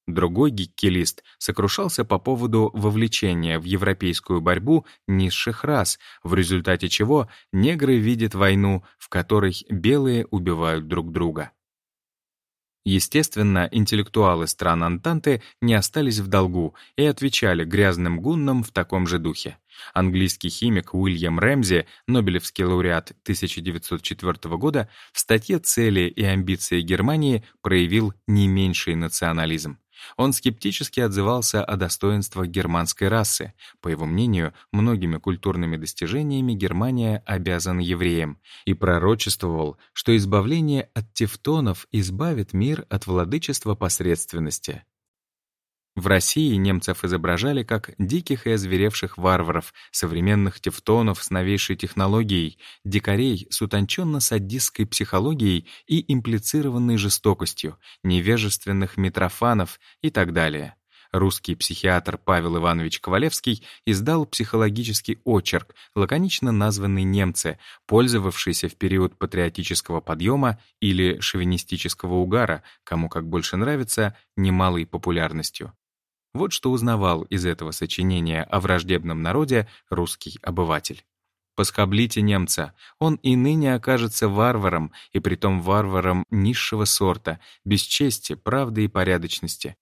Другой гиккелист сокрушался по поводу вовлечения в европейскую борьбу низших рас, в результате чего негры видят войну, в которой белые убивают друг друга. Естественно, интеллектуалы стран Антанты не остались в долгу и отвечали грязным гуннам в таком же духе. Английский химик Уильям Рэмзи, Нобелевский лауреат 1904 года, в статье «Цели и амбиции Германии» проявил не меньший национализм. Он скептически отзывался о достоинствах германской расы. По его мнению, многими культурными достижениями Германия обязана евреям и пророчествовал, что избавление от тевтонов избавит мир от владычества посредственности. В России немцев изображали как диких и озверевших варваров, современных тевтонов с новейшей технологией, дикарей с утонченно-садистской психологией и имплицированной жестокостью, невежественных митрофанов и так далее. Русский психиатр Павел Иванович Ковалевский издал психологический очерк, лаконично названный «Немцы», пользовавшийся в период патриотического подъема или шовинистического угара, кому как больше нравится, немалой популярностью. Вот что узнавал из этого сочинения о враждебном народе русский обыватель. Поскоблите немца, он и ныне окажется варваром, и притом варваром низшего сорта, без чести, правды и порядочности.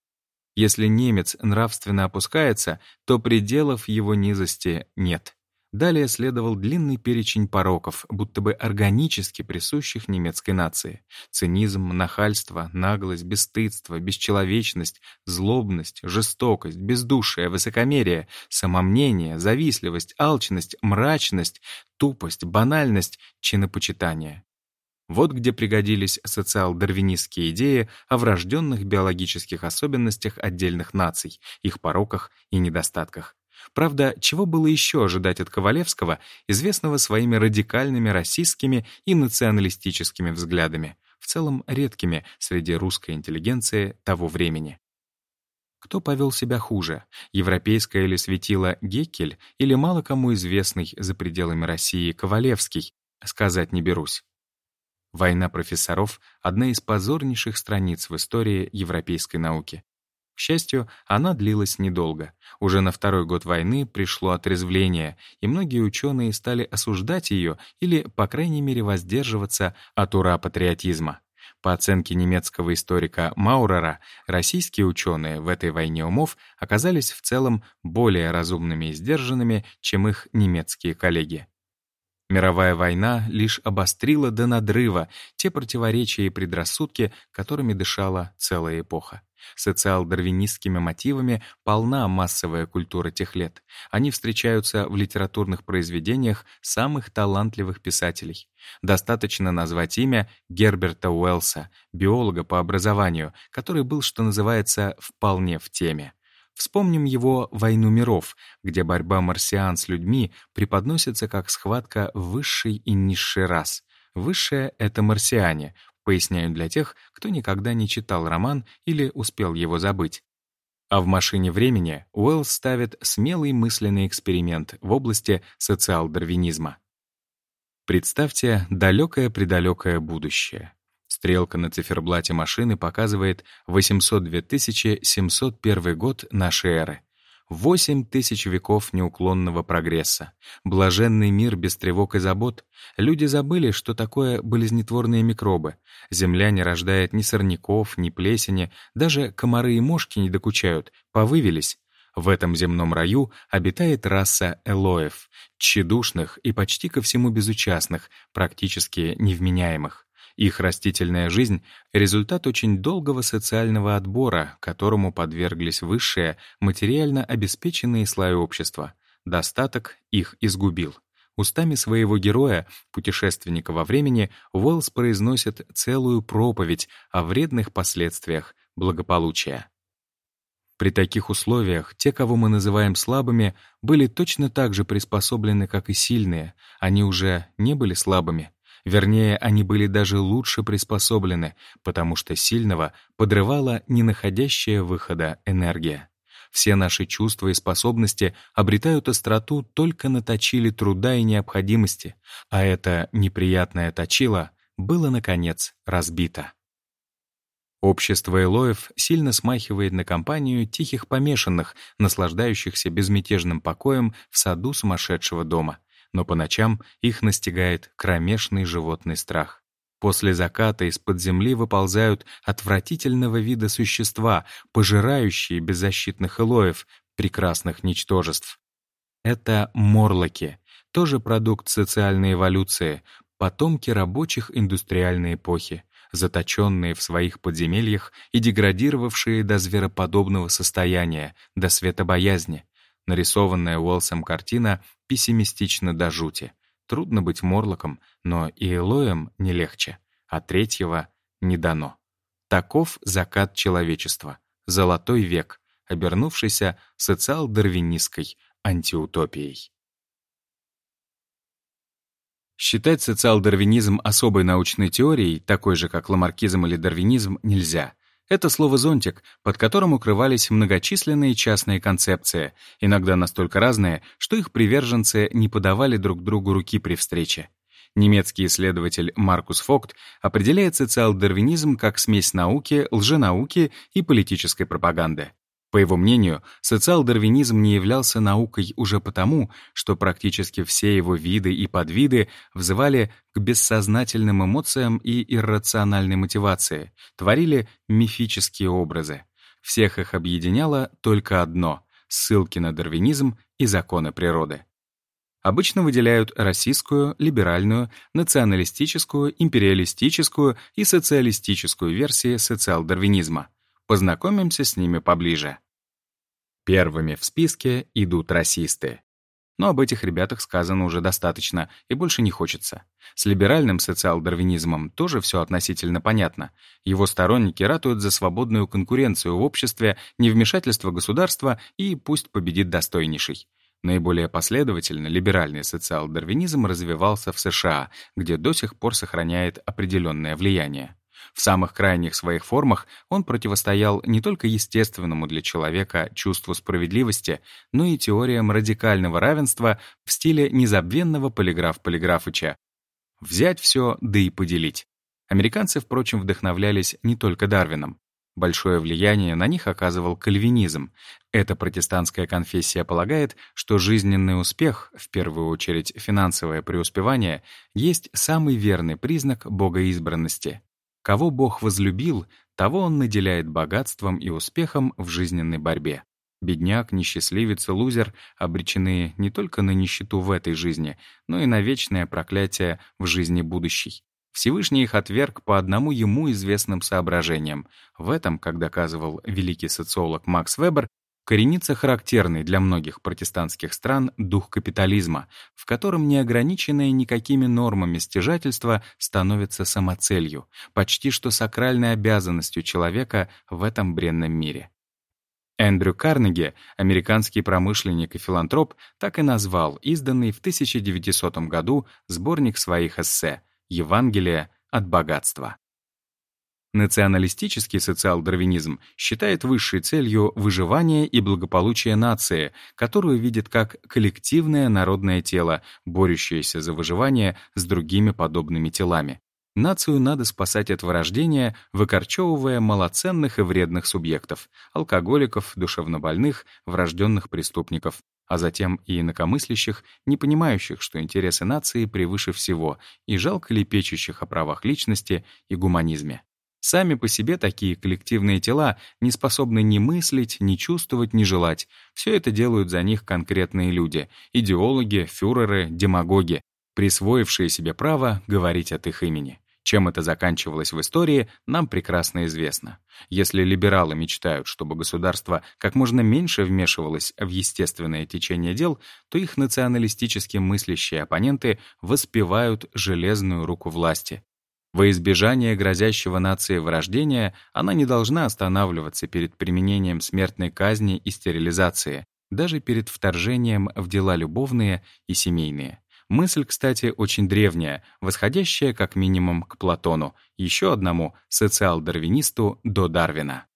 Если немец нравственно опускается, то пределов его низости нет. Далее следовал длинный перечень пороков, будто бы органически присущих немецкой нации. Цинизм, нахальство, наглость, бесстыдство, бесчеловечность, злобность, жестокость, бездушие, высокомерие, самомнение, завистливость, алчность, мрачность, тупость, банальность, чинопочитание. Вот где пригодились социал-дарвинистские идеи о врожденных биологических особенностях отдельных наций, их пороках и недостатках. Правда, чего было еще ожидать от Ковалевского, известного своими радикальными расистскими и националистическими взглядами, в целом редкими среди русской интеллигенции того времени? Кто повел себя хуже, европейское или светило Геккель или мало кому известный за пределами России Ковалевский, сказать не берусь. Война профессоров — одна из позорнейших страниц в истории европейской науки. К счастью, она длилась недолго. Уже на второй год войны пришло отрезвление, и многие ученые стали осуждать ее или, по крайней мере, воздерживаться от ура-патриотизма. По оценке немецкого историка Маурера, российские ученые в этой войне умов оказались в целом более разумными и сдержанными, чем их немецкие коллеги. Мировая война лишь обострила до надрыва те противоречия и предрассудки, которыми дышала целая эпоха. Социал-дарвинистскими мотивами полна массовая культура тех лет. Они встречаются в литературных произведениях самых талантливых писателей. Достаточно назвать имя Герберта Уэллса, биолога по образованию, который был, что называется, вполне в теме. Вспомним его «Войну миров», где борьба марсиан с людьми преподносится как схватка высшей и низшей рас. Высшая — это марсиане, поясняю для тех, кто никогда не читал роман или успел его забыть. А в «Машине времени» Уэллс ставит смелый мысленный эксперимент в области социал-дарвинизма. Представьте далекое-предалекое будущее. Стрелка на циферблате машины показывает 802 701 год нашей эры. Восемь тысяч веков неуклонного прогресса. Блаженный мир без тревог и забот. Люди забыли, что такое болезнетворные микробы. Земля не рождает ни сорняков, ни плесени, даже комары и мошки не докучают, повывелись. В этом земном раю обитает раса элоев, тщедушных и почти ко всему безучастных, практически невменяемых. Их растительная жизнь — результат очень долгого социального отбора, которому подверглись высшие, материально обеспеченные слои общества. Достаток их изгубил. Устами своего героя, путешественника во времени, Уэллс произносит целую проповедь о вредных последствиях благополучия. При таких условиях те, кого мы называем слабыми, были точно так же приспособлены, как и сильные. Они уже не были слабыми. Вернее, они были даже лучше приспособлены, потому что сильного подрывала не находящая выхода энергия. Все наши чувства и способности обретают остроту только на точиле труда и необходимости, а это неприятное точило было, наконец, разбито. Общество Элоев сильно смахивает на компанию тихих помешанных, наслаждающихся безмятежным покоем в саду сумасшедшего дома но по ночам их настигает кромешный животный страх. После заката из-под земли выползают отвратительного вида существа, пожирающие беззащитных элоев, прекрасных ничтожеств. Это морлоки, тоже продукт социальной эволюции, потомки рабочих индустриальной эпохи, заточенные в своих подземельях и деградировавшие до звероподобного состояния, до светобоязни, Нарисованная Уэлсом картина пессимистична до жути. Трудно быть Морлоком, но и Элоем не легче, а третьего не дано. Таков закат человечества, золотой век, обернувшийся социал-дарвинистской антиутопией. Считать социал-дарвинизм особой научной теорией, такой же, как ламаркизм или дарвинизм, нельзя — это слово «зонтик», под которым укрывались многочисленные частные концепции, иногда настолько разные, что их приверженцы не подавали друг другу руки при встрече. Немецкий исследователь Маркус Фокт определяет социал-дарвинизм как смесь науки, лженауки и политической пропаганды. По его мнению, социал-дарвинизм не являлся наукой уже потому, что практически все его виды и подвиды взывали к бессознательным эмоциям и иррациональной мотивации, творили мифические образы. Всех их объединяло только одно — ссылки на дарвинизм и законы природы. Обычно выделяют российскую, либеральную, националистическую, империалистическую и социалистическую версии социал-дарвинизма. Познакомимся с ними поближе. Первыми в списке идут расисты. Но об этих ребятах сказано уже достаточно, и больше не хочется. С либеральным социал-дарвинизмом тоже все относительно понятно. Его сторонники ратуют за свободную конкуренцию в обществе, невмешательство государства и пусть победит достойнейший. Наиболее последовательно либеральный социал-дарвинизм развивался в США, где до сих пор сохраняет определенное влияние. В самых крайних своих формах он противостоял не только естественному для человека чувству справедливости, но и теориям радикального равенства в стиле незабвенного полиграф Полиграфыча. Взять все, да и поделить. Американцы, впрочем, вдохновлялись не только Дарвином. Большое влияние на них оказывал кальвинизм. Эта протестантская конфессия полагает, что жизненный успех, в первую очередь финансовое преуспевание, есть самый верный признак богоизбранности. Кого Бог возлюбил, того Он наделяет богатством и успехом в жизненной борьбе. Бедняк, несчастливец и лузер обречены не только на нищету в этой жизни, но и на вечное проклятие в жизни будущей. Всевышний их отверг по одному ему известным соображениям. В этом, как доказывал великий социолог Макс Вебер, коренится характерный для многих протестантских стран дух капитализма, в котором неограниченное никакими нормами стяжательство становится самоцелью, почти что сакральной обязанностью человека в этом бренном мире. Эндрю Карнеги, американский промышленник и филантроп, так и назвал изданный в 1900 году сборник своих эссе «Евангелие от богатства». Националистический социал-дарвинизм считает высшей целью выживание и благополучие нации, которую видит как коллективное народное тело, борющееся за выживание с другими подобными телами. Нацию надо спасать от вырождения, выкорчевывая малоценных и вредных субъектов — алкоголиков, душевнобольных, врожденных преступников, а затем и инакомыслящих, не понимающих, что интересы нации превыше всего, и жалко ли печущих о правах личности и гуманизме. Сами по себе такие коллективные тела не способны ни мыслить, ни чувствовать, ни желать. Все это делают за них конкретные люди — идеологи, фюреры, демагоги, присвоившие себе право говорить от их имени. Чем это заканчивалось в истории, нам прекрасно известно. Если либералы мечтают, чтобы государство как можно меньше вмешивалось в естественное течение дел, то их националистически мыслящие оппоненты воспевают железную руку власти. Во избежание грозящего нации вырождения она не должна останавливаться перед применением смертной казни и стерилизации, даже перед вторжением в дела любовные и семейные. Мысль, кстати, очень древняя, восходящая как минимум к Платону, еще одному социал-дарвинисту до Дарвина.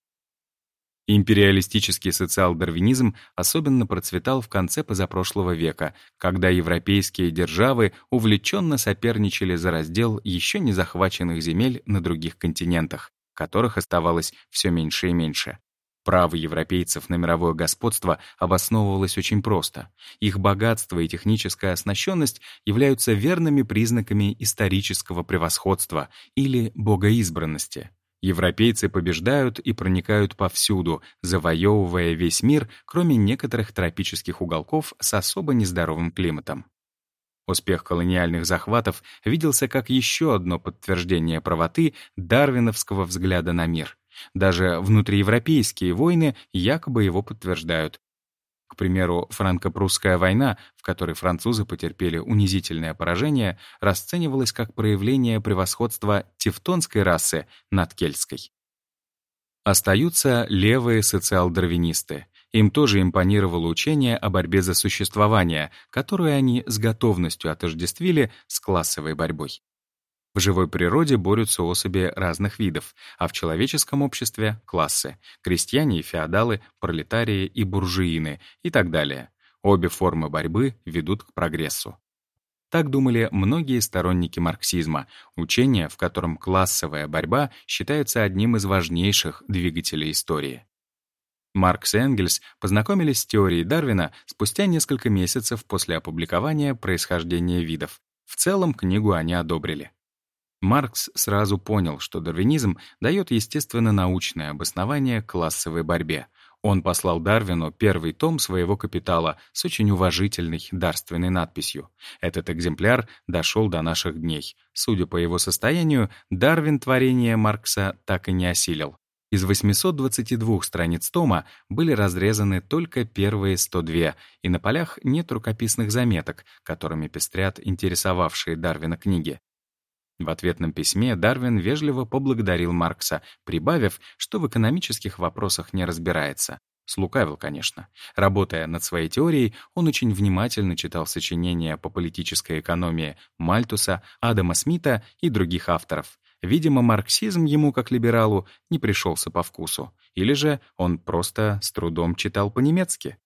Империалистический социал-дарвинизм особенно процветал в конце позапрошлого века, когда европейские державы увлеченно соперничали за раздел еще не захваченных земель на других континентах, которых оставалось все меньше и меньше. Право европейцев на мировое господство обосновывалось очень просто. Их богатство и техническая оснащенность являются верными признаками исторического превосходства или богоизбранности. Европейцы побеждают и проникают повсюду, завоевывая весь мир, кроме некоторых тропических уголков с особо нездоровым климатом. Успех колониальных захватов виделся как еще одно подтверждение правоты дарвиновского взгляда на мир. Даже внутриевропейские войны якобы его подтверждают. К примеру, франко-прусская война, в которой французы потерпели унизительное поражение, расценивалась как проявление превосходства тевтонской расы над кельтской. Остаются левые социал-дарвинисты. Им тоже импонировало учение о борьбе за существование, которое они с готовностью отождествили с классовой борьбой. В живой природе борются особи разных видов, а в человеческом обществе — классы — крестьяне и феодалы, пролетарии и буржуины и так далее. Обе формы борьбы ведут к прогрессу. Так думали многие сторонники марксизма, учение, в котором классовая борьба считается одним из важнейших двигателей истории. Маркс и Энгельс познакомились с теорией Дарвина спустя несколько месяцев после опубликования «Происхождения видов». В целом книгу они одобрили. Маркс сразу понял, что дарвинизм дает естественно-научное обоснование классовой борьбе. Он послал Дарвину первый том своего «Капитала» с очень уважительной дарственной надписью. Этот экземпляр дошел до наших дней. Судя по его состоянию, Дарвин творение Маркса так и не осилил. Из 822 страниц тома были разрезаны только первые 102, и на полях нет рукописных заметок, которыми пестрят интересовавшие Дарвина книги. В ответном письме Дарвин вежливо поблагодарил Маркса, прибавив, что в экономических вопросах не разбирается. Слукавил, конечно. Работая над своей теорией, он очень внимательно читал сочинения по политической экономии Мальтуса, Адама Смита и других авторов. Видимо, марксизм ему, как либералу, не пришелся по вкусу. Или же он просто с трудом читал по-немецки.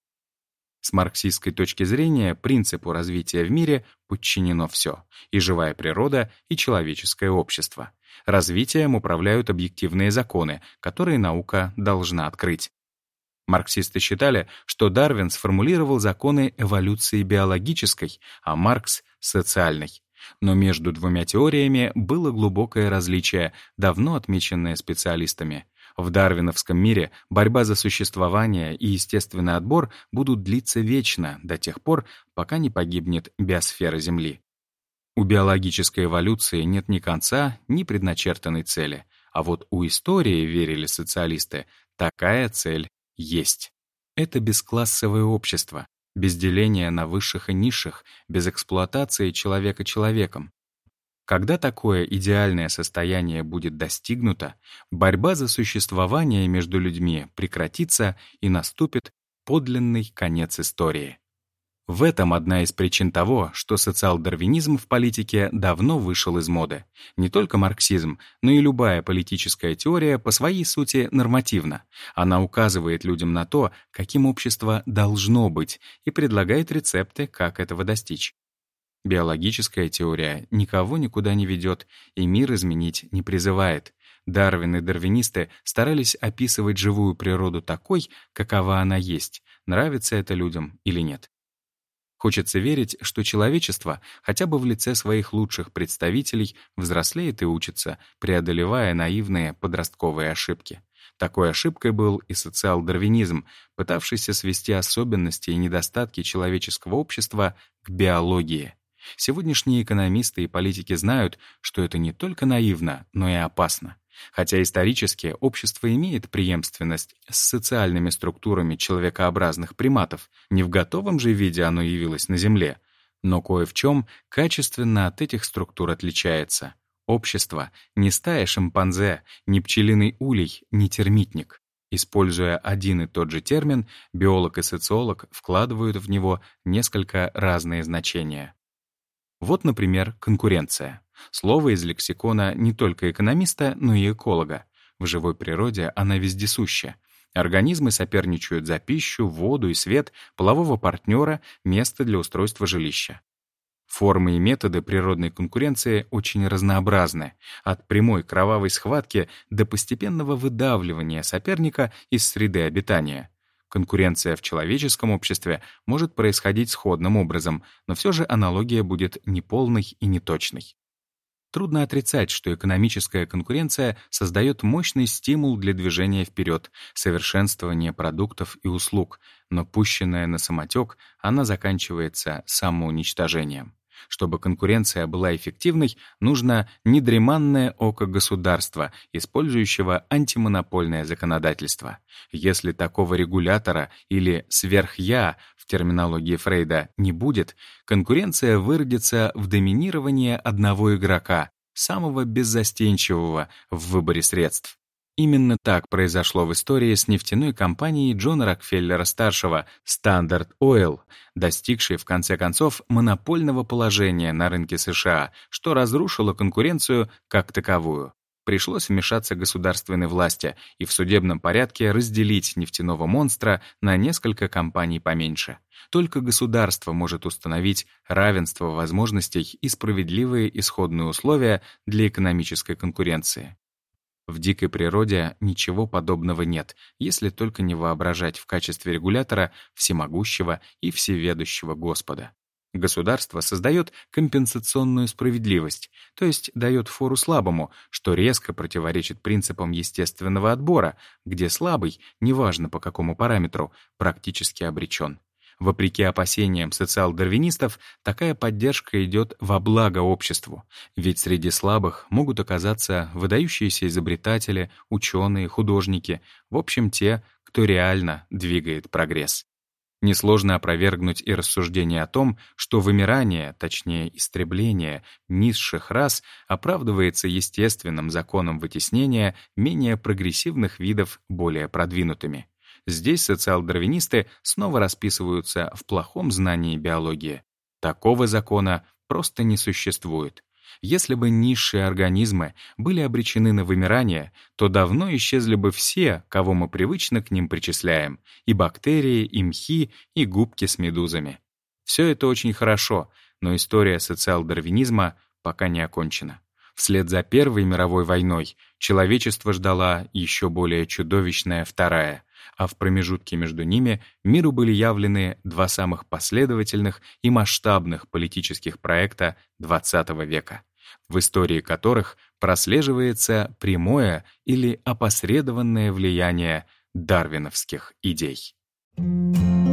С марксистской точки зрения принципу развития в мире подчинено все — и живая природа, и человеческое общество. Развитием управляют объективные законы, которые наука должна открыть. Марксисты считали, что Дарвин сформулировал законы эволюции биологической, а Маркс — социальной. Но между двумя теориями было глубокое различие, давно отмеченное специалистами. В дарвиновском мире борьба за существование и естественный отбор будут длиться вечно до тех пор, пока не погибнет биосфера Земли. У биологической эволюции нет ни конца, ни предначертанной цели. А вот у истории, верили социалисты, такая цель есть. Это бесклассовое общество, без деления на высших и низших, без эксплуатации человека человеком. Когда такое идеальное состояние будет достигнуто, борьба за существование между людьми прекратится и наступит подлинный конец истории. В этом одна из причин того, что социал-дарвинизм в политике давно вышел из моды. Не только марксизм, но и любая политическая теория по своей сути нормативна. Она указывает людям на то, каким общество должно быть, и предлагает рецепты, как этого достичь. Биологическая теория никого никуда не ведет и мир изменить не призывает. Дарвин и дарвинисты старались описывать живую природу такой, какова она есть, нравится это людям или нет. Хочется верить, что человечество, хотя бы в лице своих лучших представителей, взрослеет и учится, преодолевая наивные подростковые ошибки. Такой ошибкой был и социал-дарвинизм, пытавшийся свести особенности и недостатки человеческого общества к биологии. Сегодняшние экономисты и политики знают, что это не только наивно, но и опасно. Хотя исторически общество имеет преемственность с социальными структурами человекообразных приматов, не в готовом же виде оно явилось на Земле, но кое в чем качественно от этих структур отличается. Общество — не стая шимпанзе, не пчелиный улей, не термитник. Используя один и тот же термин, биолог и социолог вкладывают в него несколько разные значения. Вот, например, конкуренция. Слово из лексикона не только экономиста, но и эколога. В живой природе она вездесуща. Организмы соперничают за пищу, воду и свет, полового партнера, место для устройства жилища. Формы и методы природной конкуренции очень разнообразны, от прямой кровавой схватки до постепенного выдавливания соперника из среды обитания. Конкуренция в человеческом обществе может происходить сходным образом, но все же аналогия будет неполной и неточной. Трудно отрицать, что экономическая конкуренция создает мощный стимул для движения вперед, совершенствования продуктов и услуг, но пущенная на самотек, она заканчивается самоуничтожением. Чтобы конкуренция была эффективной, нужно недреманное око государства, использующего антимонопольное законодательство. Если такого регулятора или сверхя в терминологии Фрейда не будет, конкуренция выродится в доминирование одного игрока, самого беззастенчивого в выборе средств. Именно так произошло в истории с нефтяной компанией Джона Рокфеллера-старшего Standard Oil, достигшей в конце концов монопольного положения на рынке США, что разрушило конкуренцию как таковую. Пришлось вмешаться государственной власти и в судебном порядке разделить нефтяного монстра на несколько компаний поменьше. Только государство может установить равенство возможностей и справедливые исходные условия для экономической конкуренции. В дикой природе ничего подобного нет, если только не воображать в качестве регулятора всемогущего и всеведущего Господа. Государство создает компенсационную справедливость, то есть дает фору слабому, что резко противоречит принципам естественного отбора, где слабый, неважно по какому параметру, практически обречен. Вопреки опасениям социал-дарвинистов, такая поддержка идет во благо обществу, ведь среди слабых могут оказаться выдающиеся изобретатели, ученые, художники, в общем, те, кто реально двигает прогресс. Несложно опровергнуть и рассуждение о том, что вымирание, точнее истребление, низших рас оправдывается естественным законом вытеснения менее прогрессивных видов более продвинутыми. Здесь социал-дарвинисты снова расписываются в плохом знании биологии. Такого закона просто не существует. Если бы низшие организмы были обречены на вымирание, то давно исчезли бы все, кого мы привычно к ним причисляем, и бактерии, и мхи, и губки с медузами. Все это очень хорошо, но история социал-дарвинизма пока не окончена. Вслед за Первой мировой войной человечество ждала еще более чудовищная Вторая — а в промежутке между ними миру были явлены два самых последовательных и масштабных политических проекта XX века, в истории которых прослеживается прямое или опосредованное влияние дарвиновских идей. Thank you.